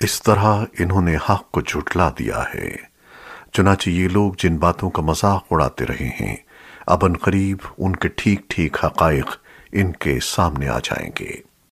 اس طرح انہوں نے حق کو جھٹلا دیا ہے۔ چنانچہ یہ لوگ جن باتوں کا مذاق اڑاتے رہے ہیں، اب ان قریب ان کے ٹھیک ٹھیک حقائق ان کے سامنے آ جائیں گے۔